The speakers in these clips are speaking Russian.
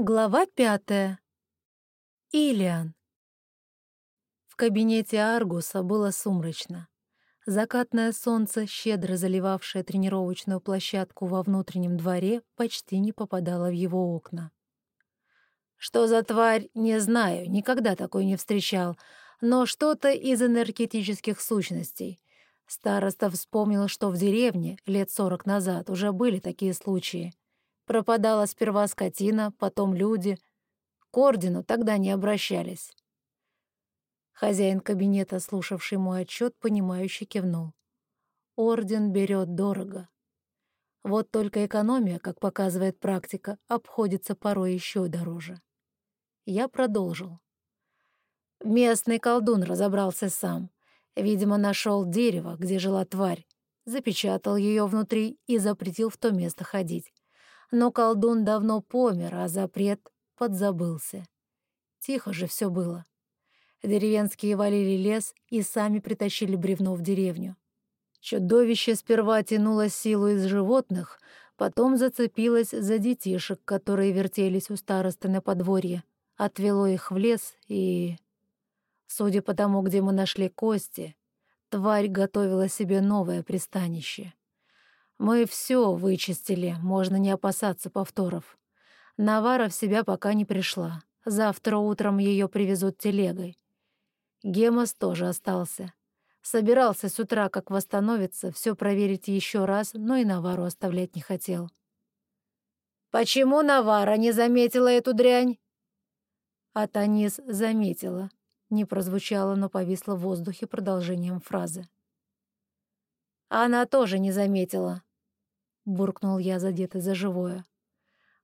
Глава пятая. Илиан. В кабинете Аргуса было сумрачно. Закатное солнце, щедро заливавшее тренировочную площадку во внутреннем дворе, почти не попадало в его окна. Что за тварь, не знаю, никогда такой не встречал, но что-то из энергетических сущностей. Староста вспомнил, что в деревне лет сорок назад уже были такие случаи. Пропадала сперва скотина, потом люди. К ордену тогда не обращались. Хозяин кабинета, слушавший мой отчет, понимающе кивнул. Орден берет дорого. Вот только экономия, как показывает практика, обходится порой еще дороже. Я продолжил. Местный колдун разобрался сам. Видимо, нашел дерево, где жила тварь, запечатал ее внутри и запретил в то место ходить но колдун давно помер, а запрет подзабылся. Тихо же все было. Деревенские валили лес и сами притащили бревно в деревню. Чудовище сперва тянуло силу из животных, потом зацепилось за детишек, которые вертелись у старосты на подворье, отвело их в лес и... Судя по тому, где мы нашли кости, тварь готовила себе новое пристанище. Мы все вычистили, можно не опасаться повторов. Навара в себя пока не пришла. Завтра утром ее привезут телегой. Гемос тоже остался. Собирался с утра, как восстановится, все проверить еще раз, но и Навару оставлять не хотел. «Почему Навара не заметила эту дрянь?» А Танис заметила. Не прозвучало, но повисло в воздухе продолжением фразы. Она тоже не заметила буркнул я, задетый за живое.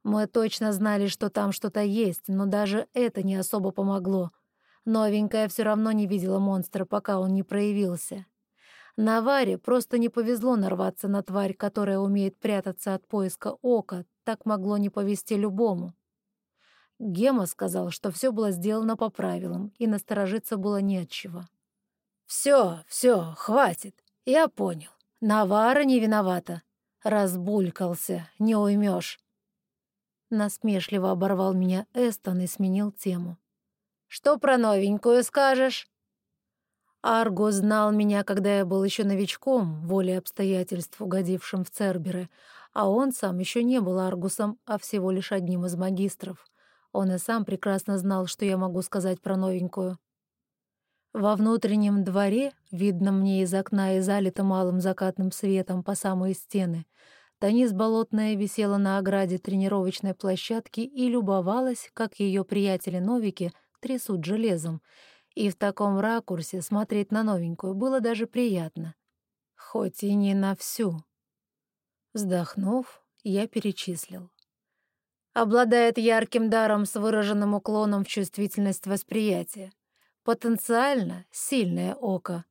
Мы точно знали, что там что-то есть, но даже это не особо помогло. Новенькая все равно не видела монстра, пока он не проявился. Наваре просто не повезло нарваться на тварь, которая умеет прятаться от поиска ока, так могло не повезти любому. Гема сказал, что все было сделано по правилам, и насторожиться было не от чего. «Все, все, хватит, я понял. Навара не виновата. Разбулькался, не уймешь. Насмешливо оборвал меня Эстон и сменил тему. «Что про новенькую скажешь?» Арго знал меня, когда я был еще новичком, волей обстоятельств, угодившим в Церберы, а он сам еще не был Аргусом, а всего лишь одним из магистров. Он и сам прекрасно знал, что я могу сказать про новенькую. Во внутреннем дворе, видно мне из окна и залито малым закатным светом по самые стены, Танис Болотная висела на ограде тренировочной площадки и любовалась, как ее приятели-новики трясут железом. И в таком ракурсе смотреть на новенькую было даже приятно. Хоть и не на всю. Вздохнув, я перечислил. Обладает ярким даром с выраженным уклоном в чувствительность восприятия потенциально сильное око,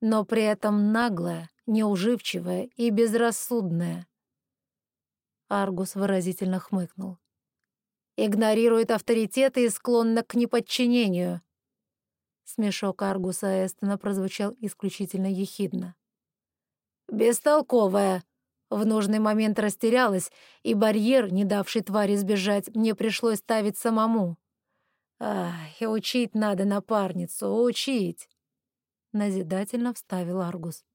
но при этом наглое, неуживчивое и безрассудное. Аргус выразительно хмыкнул. Игнорирует авторитеты и склонна к неподчинению. Смешок Аргуса Эстона прозвучал исключительно ехидно. «Бестолковая!» В нужный момент растерялась, и барьер, не давший твари сбежать, мне пришлось ставить самому. «Ай, учить надо напарницу, учить!» Назидательно вставил Аргус.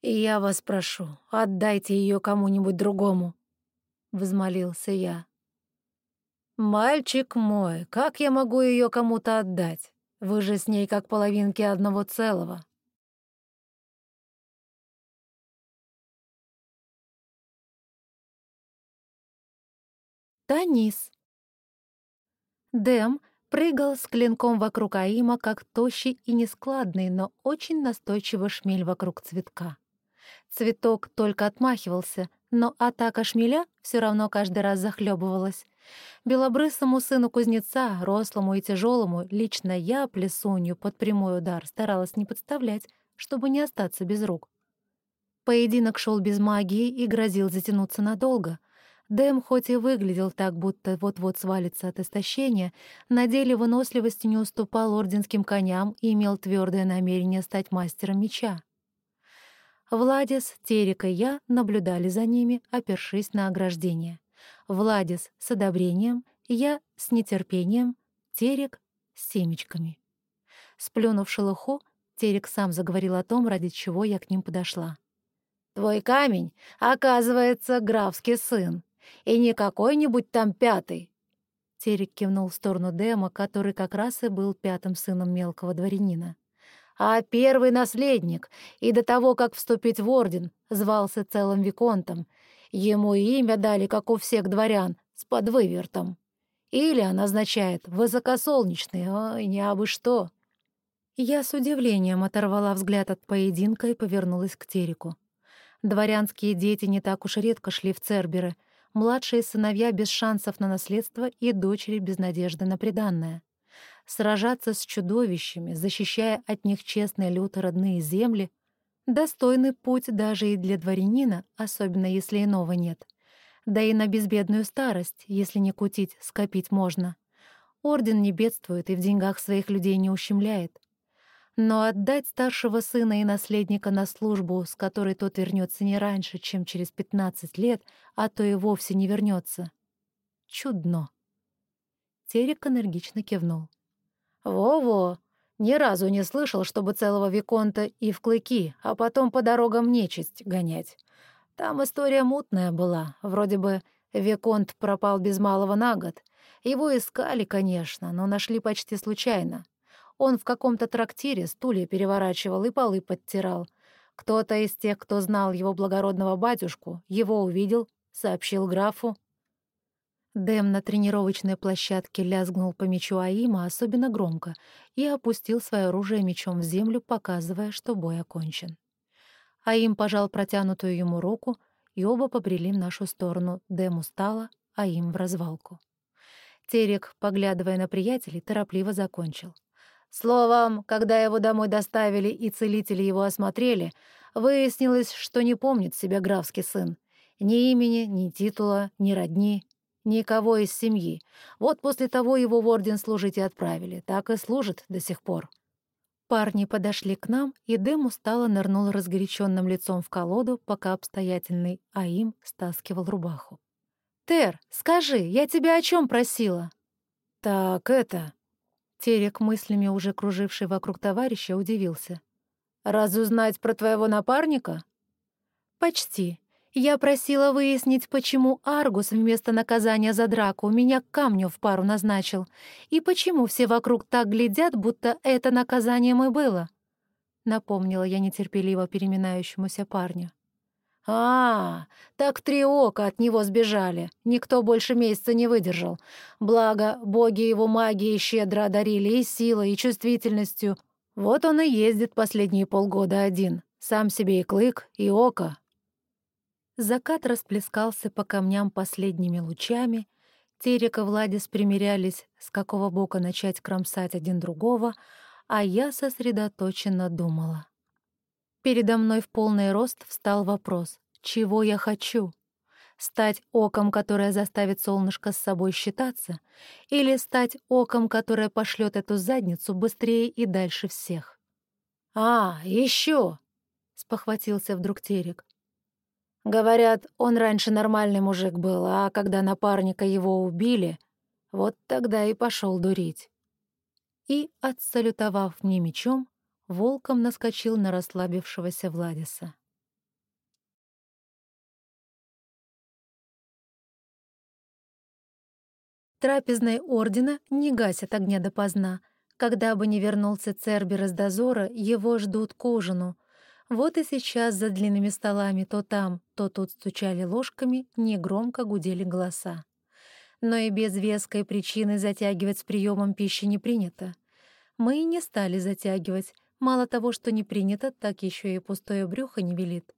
«И я вас прошу, отдайте ее кому-нибудь другому», — взмолился я. «Мальчик мой, как я могу ее кому-то отдать? Вы же с ней как половинки одного целого». Танис. Дэм прыгал с клинком вокруг Аима, как тощий и нескладный, но очень настойчивый шмель вокруг цветка. Цветок только отмахивался, но атака шмеля все равно каждый раз захлебывалась. Белобрысому сыну кузнеца, рослому и тяжелому, лично я, плесунью, под прямой удар старалась не подставлять, чтобы не остаться без рук. Поединок шел без магии и грозил затянуться надолго — Дэм хоть и выглядел так, будто вот-вот свалится от истощения, на деле выносливости не уступал орденским коням и имел твердое намерение стать мастером меча. Владис, Терек и я наблюдали за ними, опершись на ограждение. Владис с одобрением, Я с нетерпением, Терек с семечками. Сплюнув шелуху, Терек сам заговорил о том, ради чего я к ним подошла. «Твой камень, оказывается, графский сын, и не какой-нибудь там пятый». Терек кивнул в сторону Дема, который как раз и был пятым сыном мелкого дворянина. «А первый наследник, и до того, как вступить в орден, звался целым виконтом. Ему имя дали, как у всех дворян, с подвывертом. Или он означает «высокосолнечный», ой, не абы что. Я с удивлением оторвала взгляд от поединка и повернулась к Тереку. Дворянские дети не так уж редко шли в Церберы, младшие сыновья без шансов на наследство и дочери без надежды на приданное. Сражаться с чудовищами, защищая от них честные люто родные земли — достойный путь даже и для дворянина, особенно если иного нет — да и на безбедную старость, если не кутить, скопить можно. Орден не бедствует и в деньгах своих людей не ущемляет. Но отдать старшего сына и наследника на службу, с которой тот вернется не раньше, чем через 15 лет, а то и вовсе не вернется, чудно. Терек энергично кивнул. «Во-во! Ни разу не слышал, чтобы целого Виконта и в клыки, а потом по дорогам нечисть гонять. Там история мутная была, вроде бы Виконт пропал без малого на год. Его искали, конечно, но нашли почти случайно. Он в каком-то трактире стулья переворачивал и полы подтирал. Кто-то из тех, кто знал его благородного батюшку, его увидел, сообщил графу. Дэм на тренировочной площадке лязгнул по мечу Аима особенно громко и опустил свое оружие мечом в землю, показывая, что бой окончен. А им пожал протянутую ему руку, и оба побрели в нашу сторону. Дэм устала, а им в развалку. Терек, поглядывая на приятелей, торопливо закончил. Словом, когда его домой доставили и целители его осмотрели, выяснилось, что не помнит себя графский сын. Ни имени, ни титула, ни родни, никого из семьи. Вот после того его в орден служить и отправили. Так и служит до сих пор. Парни подошли к нам, и Дэм устало нырнул разгоряченным лицом в колоду, пока обстоятельный Аим стаскивал рубаху. «Тер, скажи, я тебя о чем просила?» «Так это...» Терек, мыслями уже круживший вокруг товарища, удивился. «Разузнать про твоего напарника?» «Почти. Я просила выяснить, почему Аргус вместо наказания за драку меня к камню в пару назначил, и почему все вокруг так глядят, будто это наказанием и было. Напомнила я нетерпеливо переминающемуся парню. «А, так три ока от него сбежали. Никто больше месяца не выдержал. Благо, боги его магии щедро одарили и силой, и чувствительностью. Вот он и ездит последние полгода один. Сам себе и клык, и око, Закат расплескался по камням последними лучами, Терек и Владис примерялись, с какого бока начать кромсать один другого, а я сосредоточенно думала. Передо мной в полный рост встал вопрос, чего я хочу? Стать оком, которое заставит солнышко с собой считаться, или стать оком, которое пошлет эту задницу быстрее и дальше всех? «А, еще!» — спохватился вдруг Терек. Говорят, он раньше нормальный мужик был, а когда напарника его убили, вот тогда и пошел дурить. И, отсалютовав мне мечом, волком наскочил на расслабившегося Владиса. Трапезной ордена не гасят огня допоздна. Когда бы не вернулся Цербер из дозора, его ждут к ужину — вот и сейчас за длинными столами то там, то тут стучали ложками, негромко гудели голоса. Но и без веской причины затягивать с приемом пищи не принято. Мы и не стали затягивать. Мало того, что не принято, так еще и пустое брюхо не велит.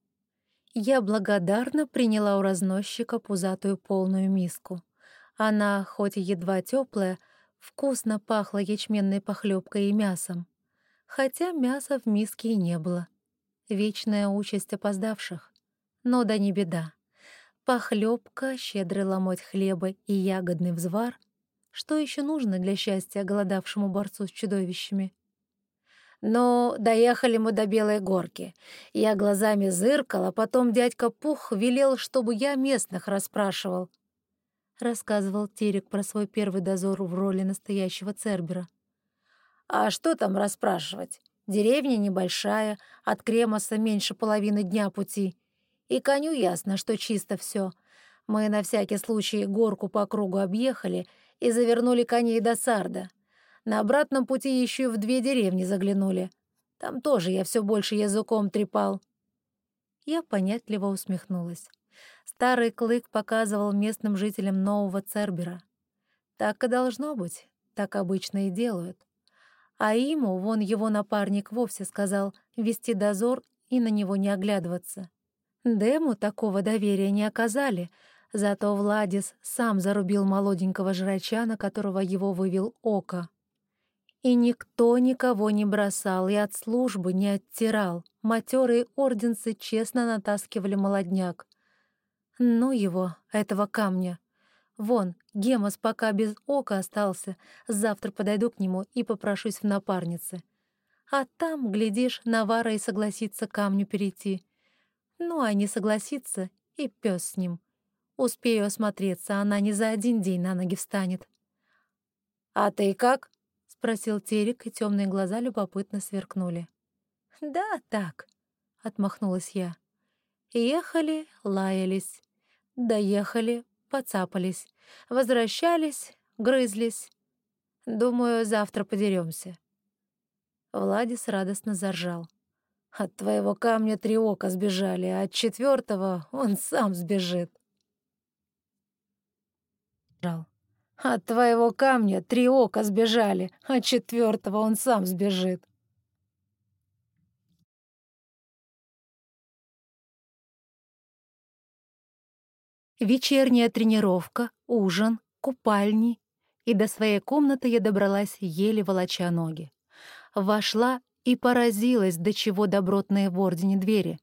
Я благодарно приняла у разносчика пузатую полную миску. Она, хоть и едва теплая, вкусно пахла ячменной похлебкой и мясом. Хотя мяса в миске и не было — Вечная участь опоздавших. Но да не беда. Похлебка, щедрый ломоть хлеба и ягодный взвар. Что еще нужно для счастья голодавшему борцу с чудовищами? Но доехали мы до Белой горки. Я глазами зыркала, потом дядька Пух велел, чтобы я местных расспрашивал. рассказывал Терек про свой первый дозор в роли настоящего Цербера. «А что там расспрашивать? Деревня небольшая, от Кремоса меньше половины дня пути. И коню ясно, что чисто все. Мы на всякий случай горку по кругу объехали и завернули коней до Сарда. На обратном пути еще в две деревни заглянули. Там тоже я все больше языком трепал». Я понятливо усмехнулась. Старый клык показывал местным жителям нового Цербера. Так и должно быть, так обычно и делают. А ему, вон его напарник вовсе сказал, вести дозор и на него не оглядываться. Дему такого доверия не оказали, зато Владис сам зарубил молоденького жрача, на которого его вывел Око. И никто никого не бросал и от службы не оттирал. Матерые орденцы честно натаскивали молодняк. Ну его, этого камня. Вон, Гемос пока без ока остался. Завтра подойду к нему и попрошусь в напарнице. А там, глядишь, Навара и согласится камню перейти. Ну, а не согласится, и пес с ним. Успею осмотреться, она не за один день на ноги встанет. «А ты как?» — спросил Терек, и темные глаза любопытно сверкнули. «Да, так», — отмахнулась я. Ехали, лаялись. Доехали, поцапались. Возвращались, грызлись. Думаю, завтра подеремся. Владис радостно заржал. От твоего камня три ока сбежали, а от четвертого он сам сбежит. Жал. От твоего камня три ока сбежали, а четвертого он сам сбежит. Вечерняя тренировка, ужин, купальни. И до своей комнаты я добралась, еле волоча ноги. Вошла и поразилась, до чего добротные в ордене двери.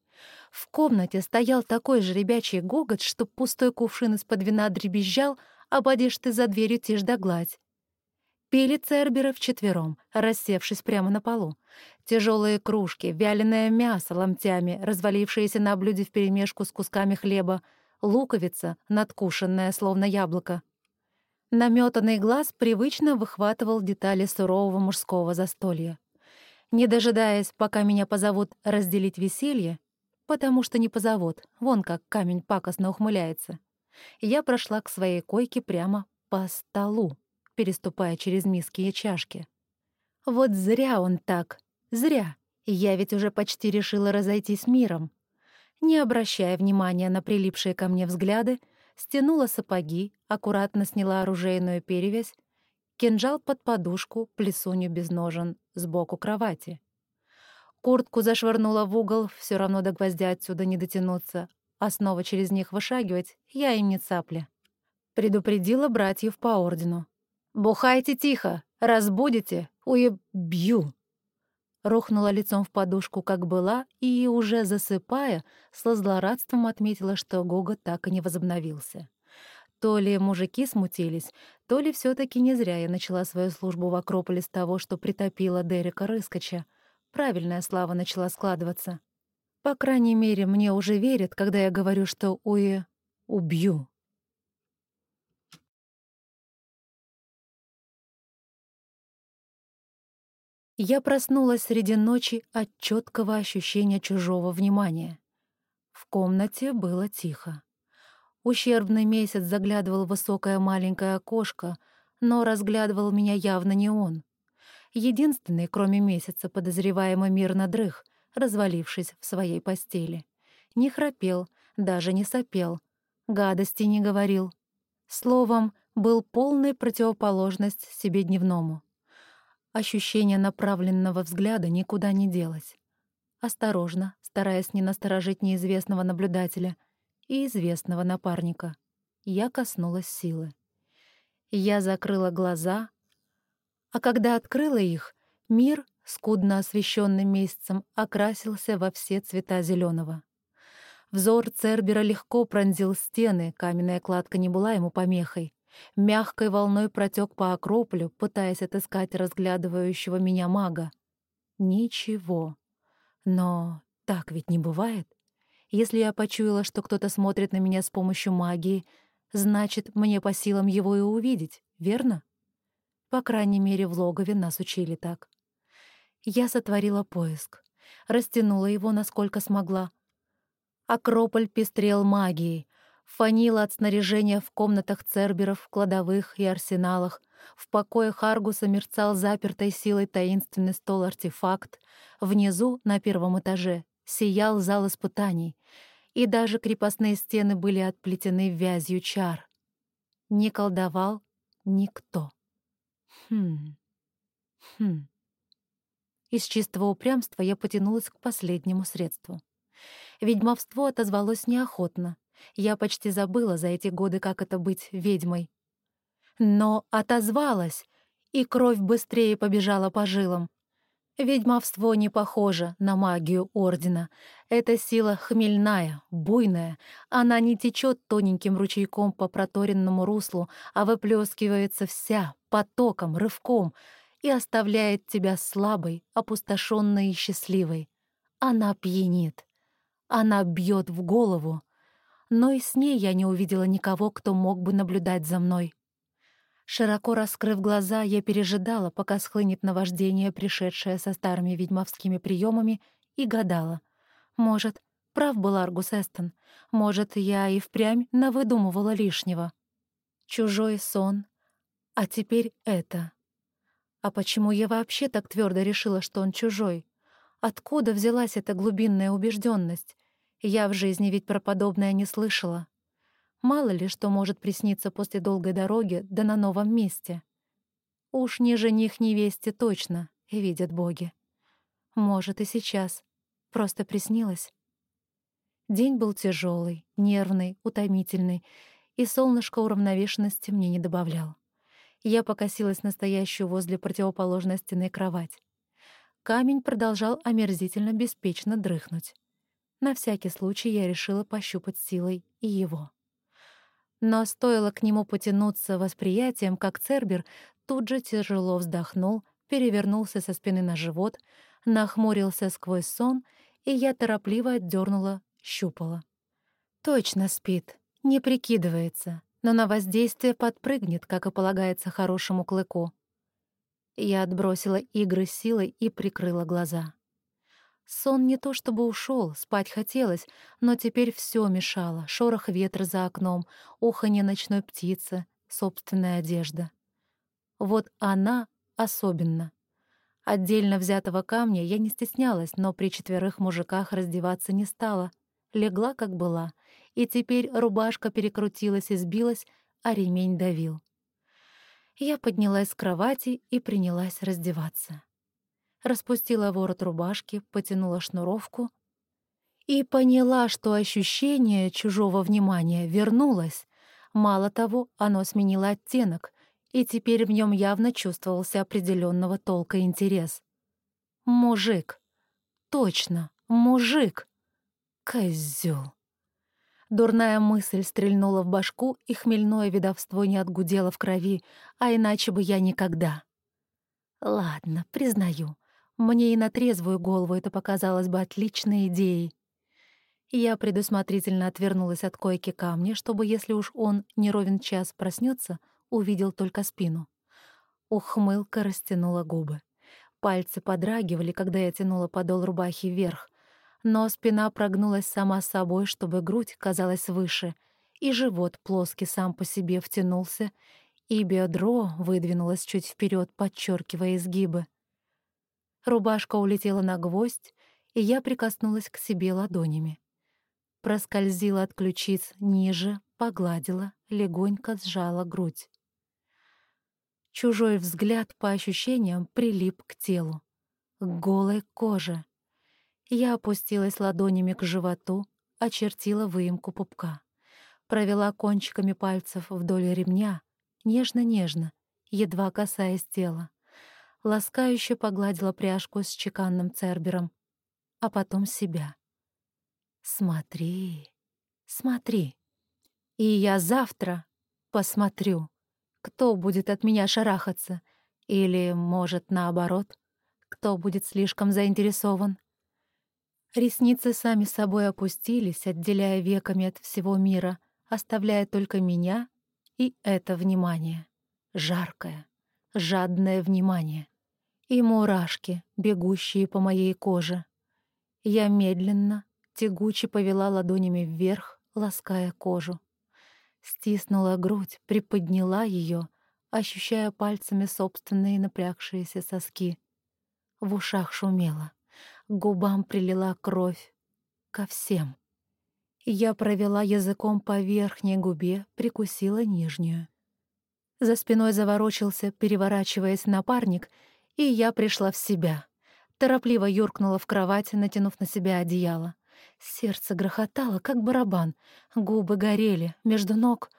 В комнате стоял такой же ребячий гогот, что пустой кувшин из-под вина дребезжал, а подишь ты за дверью тишь да гладь. Пили церберы вчетвером, рассевшись прямо на полу. Тяжелые кружки, вяленое мясо ломтями, развалившиеся на блюде вперемешку с кусками хлеба — луковица, надкушенная, словно яблоко. Наметанный глаз привычно выхватывал детали сурового мужского застолья. Не дожидаясь, пока меня позовут разделить веселье, потому что не позовут, вон как камень пакостно ухмыляется, я прошла к своей койке прямо по столу, переступая через миски и чашки. Вот зря он так, зря. Я ведь уже почти решила разойтись миром. Не обращая внимания на прилипшие ко мне взгляды, стянула сапоги, аккуратно сняла оружейную перевязь, кинжал под подушку, плесунью без ножен, сбоку кровати. Куртку зашвырнула в угол, все равно до гвоздя отсюда не дотянуться, а снова через них вышагивать я им не цапля. Предупредила братьев по ордену. «Бухайте тихо, разбудите, уебью!» рухнула лицом в подушку, как была, и, уже засыпая, со злорадством отметила, что Гога так и не возобновился. То ли мужики смутились, то ли все таки не зря я начала свою службу в Акрополе с того, что притопила Дерека Рыскача. Правильная слава начала складываться. По крайней мере, мне уже верят, когда я говорю, что уе убью. Я проснулась среди ночи от четкого ощущения чужого внимания. В комнате было тихо. Ущербный месяц заглядывал в высокое маленькое окошко, но разглядывал меня явно не он. Единственный, кроме месяца, подозреваемый мирно дрых, развалившись в своей постели. Не храпел, даже не сопел, гадости не говорил. Словом, был полной противоположность себе дневному. Ощущение направленного взгляда никуда не делось. Осторожно, стараясь не насторожить неизвестного наблюдателя и известного напарника, я коснулась силы. Я закрыла глаза, а когда открыла их, мир, скудно освещенный месяцем, окрасился во все цвета зеленого. Взор Цербера легко пронзил стены, каменная кладка не была ему помехой мягкой волной протек по Акрополю, пытаясь отыскать разглядывающего меня мага. Ничего. Но так ведь не бывает. Если я почуяла, что кто-то смотрит на меня с помощью магии, Значит, мне по силам его и увидеть, верно? По крайней мере, в логове нас учили так. Я сотворила поиск, растянула его, насколько смогла. Акрополь пестрел магией, фанила от снаряжения в комнатах церберов, кладовых и арсеналах, в покоях Аргуса мерцал запертой силой таинственный стол-артефакт, внизу, на первом этаже, сиял зал испытаний, и даже крепостные стены были отплетены вязью чар. Не колдовал никто. Хм. Хм. Из чистого упрямства я потянулась к последнему средству. Ведьмовство отозвалось неохотно. Я почти забыла за эти годы, как это быть ведьмой. Но отозвалась, и кровь быстрее побежала по жилам. Ведьмовство не похоже на магию Ордена. Эта сила хмельная, буйная. Она не течет тоненьким ручейком по проторенному руслу, а выплескивается вся, потоком, рывком, и оставляет тебя слабой, опустошенной и счастливой. Она пьянит. Она бьет в голову. Но и с ней я не увидела никого, кто мог бы наблюдать за мной. Широко раскрыв глаза, я пережидала, пока схлынет наваждение, пришедшее со старыми ведьмовскими приемами, и гадала. Может, прав был Аргус Эстон, может, я и впрямь навыдумывала лишнего. Чужой сон. А теперь это. А почему я вообще так твердо решила, что он чужой? Откуда взялась эта глубинная убежденность? Я в жизни ведь про подобное не слышала. Мало ли что может присниться после долгой дороги, да на новом месте. Уж ни жених невесте точно, видят боги. Может, и сейчас. Просто приснилось. День был тяжелый, нервный, утомительный, и солнышко уравновешенности мне не добавлял. Я покосилась настоящую возле противоположной стены кровать. Камень продолжал омерзительно беспечно дрыхнуть. На всякий случай я решила пощупать силой и его. Но стоило к нему потянуться восприятием, как Цербер тут же тяжело вздохнул, перевернулся со спины на живот, нахмурился сквозь сон, и я торопливо отдернула, щупала. Точно спит, не прикидывается, но на воздействие подпрыгнет, как и полагается хорошему клыку. Я отбросила игры силой и прикрыла глаза. Сон не то чтобы ушел, спать хотелось, но теперь все мешало. Шорох ветра за окном, уханье ночной птицы, собственная одежда. Вот она особенно. Отдельно взятого камня я не стеснялась, но при четверых мужиках раздеваться не стала. Легла, как была, и теперь рубашка перекрутилась и сбилась, а ремень давил. Я поднялась с кровати и принялась раздеваться распустила ворот рубашки, потянула шнуровку и поняла, что ощущение чужого внимания вернулось. Мало того, оно сменило оттенок, и теперь в нем явно чувствовался определенного толка интерес. Мужик. Точно, мужик. Козёл. Дурная мысль стрельнула в башку, и хмельное видовство не отгудело в крови, а иначе бы я никогда. Ладно, признаю, мне и на трезвую голову это показалось бы отличной идеей. Я предусмотрительно отвернулась от койки камня, чтобы, если уж он не ровен час проснется, увидел только спину. Ухмылка растянула губы. Пальцы подрагивали, когда я тянула подол рубахи вверх, но спина прогнулась сама собой, чтобы грудь казалась выше, и живот плоский сам по себе втянулся, и бедро выдвинулось чуть вперед, подчеркивая изгибы. Рубашка улетела на гвоздь, и я прикоснулась к себе ладонями. Проскользила от ключиц ниже, погладила, легонько сжала грудь. Чужой взгляд, по ощущениям, прилип к телу, к голой коже. Я опустилась ладонями к животу, очертила выемку пупка. Провела кончиками пальцев вдоль ремня, нежно-нежно, едва касаясь тела ласкающе погладила пряжку с чеканным цербером, а потом себя. «Смотри, смотри. И я завтра посмотрю, кто будет от меня шарахаться, или, может, наоборот, кто будет слишком заинтересован». Ресницы сами собой опустились, отделяя веками от всего мира, оставляя только меня и это внимание. Жаркое, жадное внимание. И мурашки, бегущие по моей коже. Я медленно, тягуче повела ладонями вверх, лаская кожу. Стиснула грудь, приподняла ее, ощущая пальцами собственные напрягшиеся соски. В ушах шумело, губам прилила кровь. Ко всем. Я провела языком по верхней губе, прикусила нижнюю. За спиной заворочился, переворачиваясь напарник, и я пришла в себя. Торопливо юркнула в кровать, натянув на себя одеяло. Сердце грохотало, как барабан. Губы горели, между ног...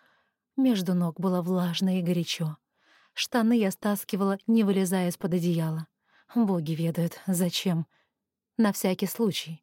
Между ног было влажно и горячо. Штаны я стаскивала, не вылезая из-под одеяла. Боги ведают, зачем. На всякий случай.